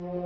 you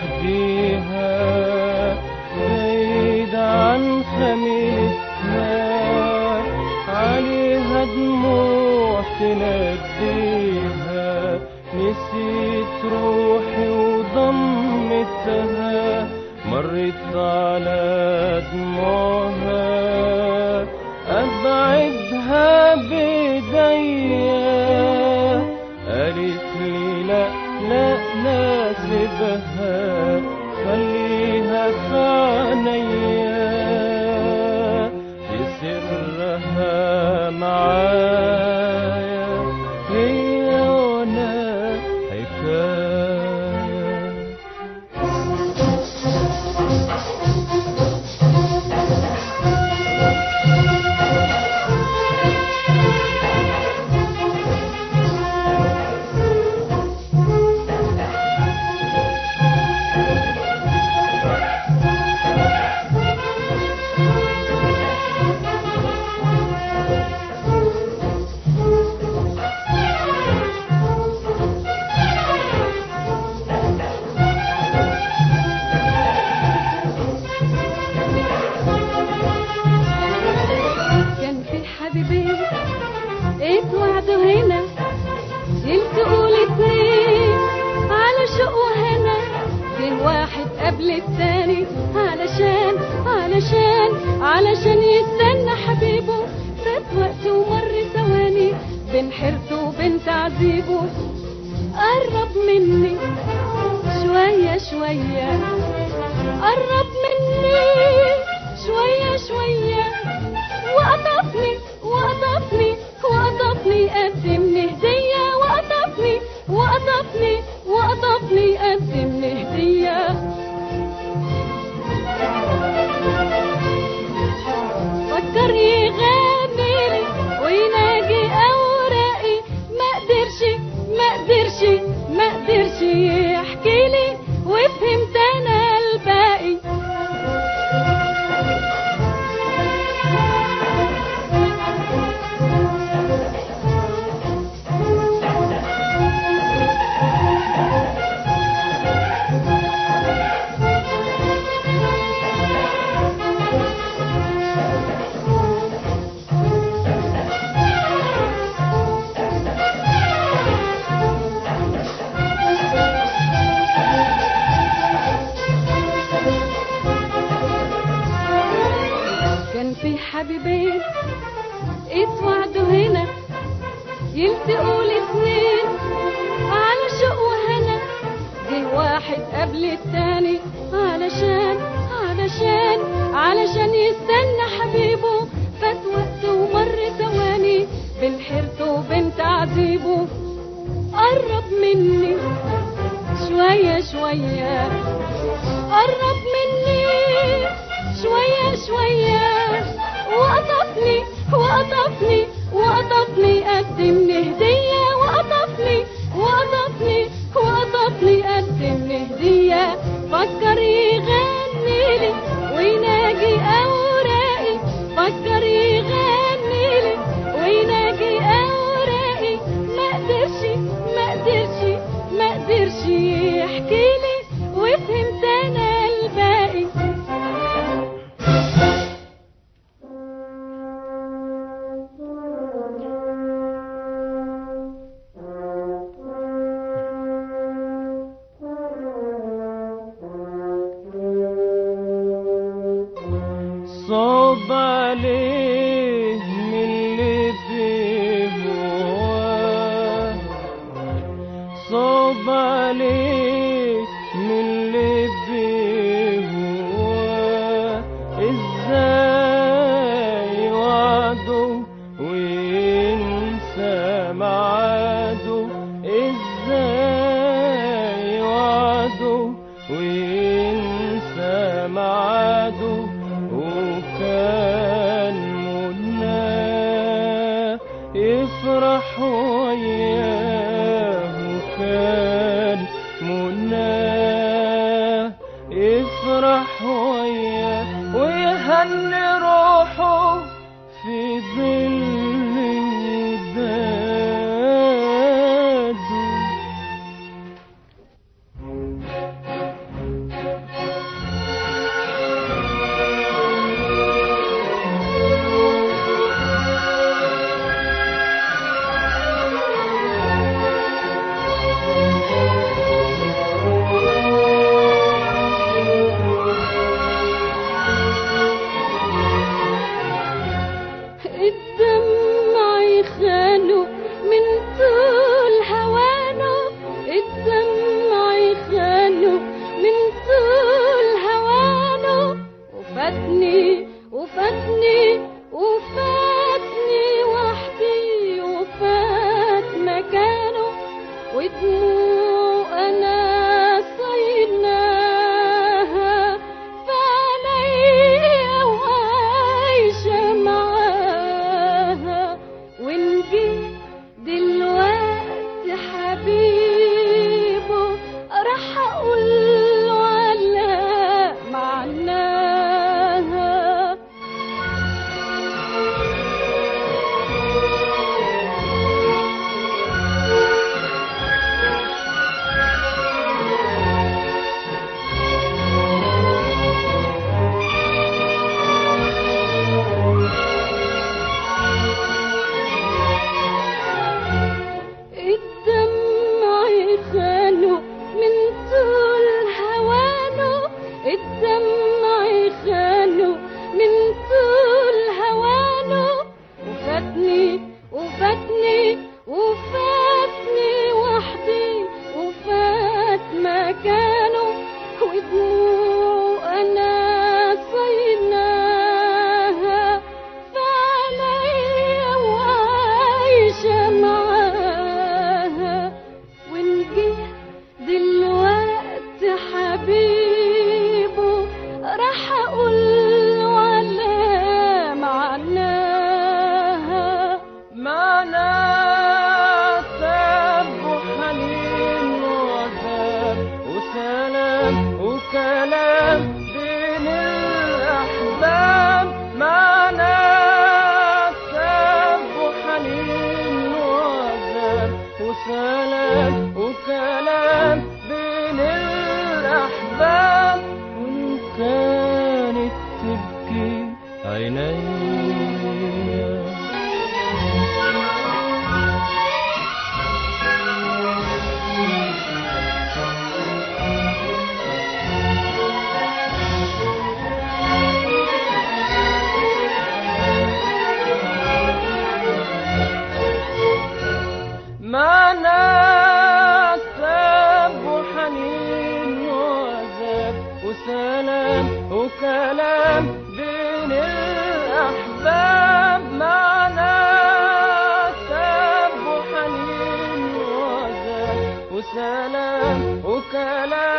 لوحديها بعيد عن خميسها عليها دموع تنديها نسيت روحي وضمتها. مريت على دموعها. أبعدها بيديا. قالت لي لا لا لا. the head. قرب مني. شوية شوية. قرب تعذيبه قرب مني شوية شوية قرب مني شوية شوية. وقطفني وقطفني وقطفني قدمني هدية وقطفني وقطفني وقطفني قدمني هدية فكر يغني لي ويناجي قلبي صوب عليه من اللي فيه صوب عليه vivir. كلام بين الأحباب معنا كب حنين وعذاب وسلام وسلام وكلام